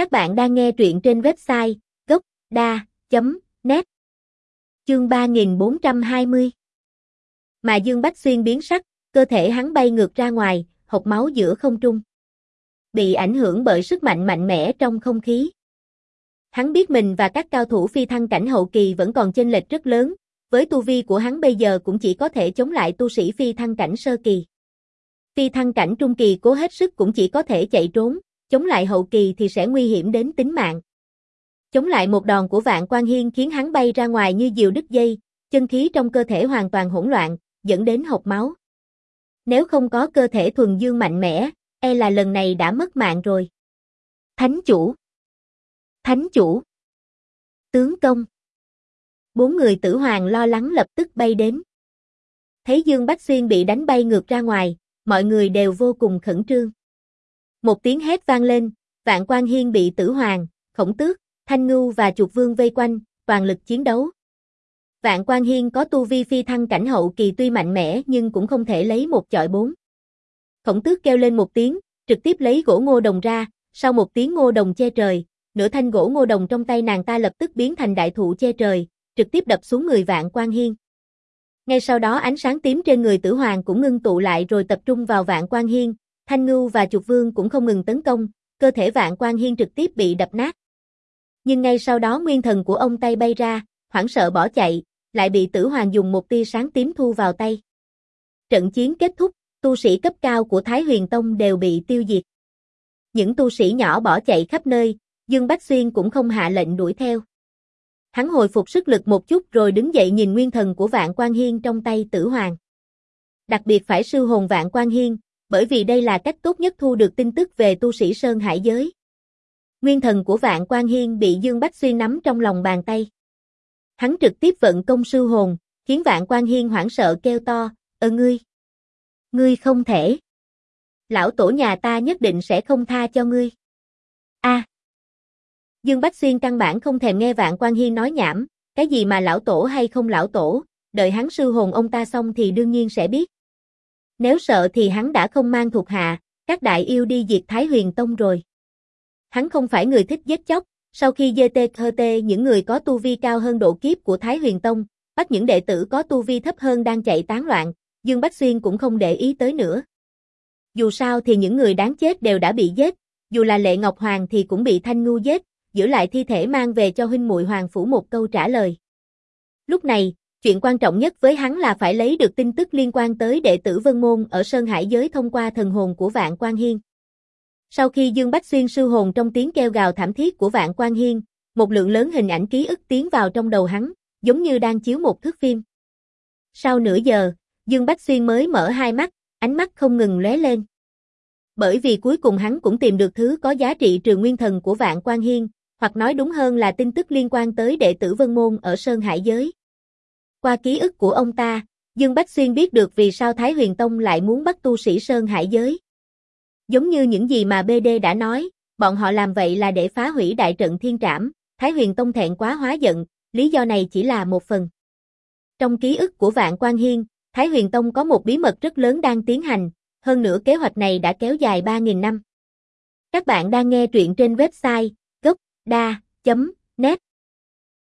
Các bạn đang nghe truyện trên website gocda.net Chương 3420 Mà Dương Bách Xuyên biến sắc, cơ thể hắn bay ngược ra ngoài, hộc máu giữa không trung. Bị ảnh hưởng bởi sức mạnh mạnh mẽ trong không khí. Hắn biết mình và các cao thủ phi thăng cảnh hậu kỳ vẫn còn chênh lệch rất lớn, với tu vi của hắn bây giờ cũng chỉ có thể chống lại tu sĩ phi thăng cảnh sơ kỳ. Phi thăng cảnh trung kỳ cố hết sức cũng chỉ có thể chạy trốn, chống lại hậu kỳ thì sẽ nguy hiểm đến tính mạng. Chống lại một đòn của vạn quan hiên khiến hắn bay ra ngoài như diều đứt dây, chân khí trong cơ thể hoàn toàn hỗn loạn, dẫn đến hộc máu. Nếu không có cơ thể thuần dương mạnh mẽ, e là lần này đã mất mạng rồi. Thánh chủ Thánh chủ Tướng công Bốn người tử hoàng lo lắng lập tức bay đến. Thấy Dương Bách Xuyên bị đánh bay ngược ra ngoài, mọi người đều vô cùng khẩn trương. Một tiếng hét vang lên, Vạn Quan Hiên bị Tử Hoàng, Khổng Tước, Thanh Ngưu và Chuột Vương vây quanh, toàn lực chiến đấu. Vạn Quan Hiên có tu vi phi thăng cảnh hậu kỳ tuy mạnh mẽ nhưng cũng không thể lấy một chọi bốn. Khổng Tước kêu lên một tiếng, trực tiếp lấy gỗ ngô đồng ra, sau một tiếng ngô đồng che trời, nửa thanh gỗ ngô đồng trong tay nàng ta lập tức biến thành đại thụ che trời, trực tiếp đập xuống người Vạn Quan Hiên. Ngay sau đó ánh sáng tím trên người Tử Hoàng cũng ngưng tụ lại rồi tập trung vào Vạn Quan Hiên, Thanh Ngưu và Trục Vương cũng không ngừng tấn công, cơ thể Vạn Quan Hiên trực tiếp bị đập nát. Nhưng ngay sau đó nguyên thần của ông tay bay ra, hoảng sợ bỏ chạy, lại bị Tử Hoàng dùng một tia sáng tím thu vào tay. Trận chiến kết thúc, tu sĩ cấp cao của Thái Huyền Tông đều bị tiêu diệt. Những tu sĩ nhỏ bỏ chạy khắp nơi, Dương Bách Xuyên cũng không hạ lệnh đuổi theo. Hắn hồi phục sức lực một chút rồi đứng dậy nhìn nguyên thần của Vạn Quan Hiên trong tay Tử Hoàng. Đặc biệt phải sư hồn Vạn Quan Hiên, bởi vì đây là cách tốt nhất thu được tin tức về tu sĩ Sơn Hải giới. Nguyên thần của Vạn Quan Hiên bị Dương Bách Xuyên nắm trong lòng bàn tay. Hắn trực tiếp vận công sư hồn, khiến Vạn Quan Hiên hoảng sợ kêu to, ơ ngươi! Ngươi không thể! Lão tổ nhà ta nhất định sẽ không tha cho ngươi. A. Dương Bách Xuyên căn bản không thèm nghe Vạn Quan Hiên nói nhảm, cái gì mà lão tổ hay không lão tổ, đợi hắn sư hồn ông ta xong thì đương nhiên sẽ biết. Nếu sợ thì hắn đã không mang thuộc hạ, các đại yêu đi diệt Thái Huyền Tông rồi. Hắn không phải người thích giết chóc, sau khi GT những người có tu vi cao hơn độ kiếp của Thái Huyền Tông, bắt những đệ tử có tu vi thấp hơn đang chạy tán loạn, Dương Bách Xuyên cũng không để ý tới nữa. Dù sao thì những người đáng chết đều đã bị giết, dù là Lệ Ngọc Hoàng thì cũng bị Thanh Ngu giết, giữ lại thi thể mang về cho huynh muội Hoàng Phủ một câu trả lời. Lúc này, chuyện quan trọng nhất với hắn là phải lấy được tin tức liên quan tới đệ tử Vân Môn ở Sơn Hải giới thông qua thần hồn của Vạn Quan Hiên. Sau khi Dương Bách Xuyên sư hồn trong tiếng kêu gào thảm thiết của Vạn Quan Hiên, một lượng lớn hình ảnh ký ức tiến vào trong đầu hắn, giống như đang chiếu một thước phim. Sau nửa giờ, Dương Bách Xuyên mới mở hai mắt, ánh mắt không ngừng lóe lên. Bởi vì cuối cùng hắn cũng tìm được thứ có giá trị trừ nguyên thần của Vạn Quan Hiên, hoặc nói đúng hơn là tin tức liên quan tới đệ tử Vân Môn ở Sơn Hải Giới. Qua ký ức của ông ta, Dương Bách Xuyên biết được vì sao Thái Huyền Tông lại muốn bắt tu sĩ Sơn Hải Giới. Giống như những gì mà BD đã nói, bọn họ làm vậy là để phá hủy đại trận thiên trảm, Thái Huyền Tông thẹn quá hóa giận, lý do này chỉ là một phần. Trong ký ức của Vạn Quang Hiên, Thái Huyền Tông có một bí mật rất lớn đang tiến hành, hơn nữa kế hoạch này đã kéo dài 3.000 năm. Các bạn đang nghe truyện trên website gocda.net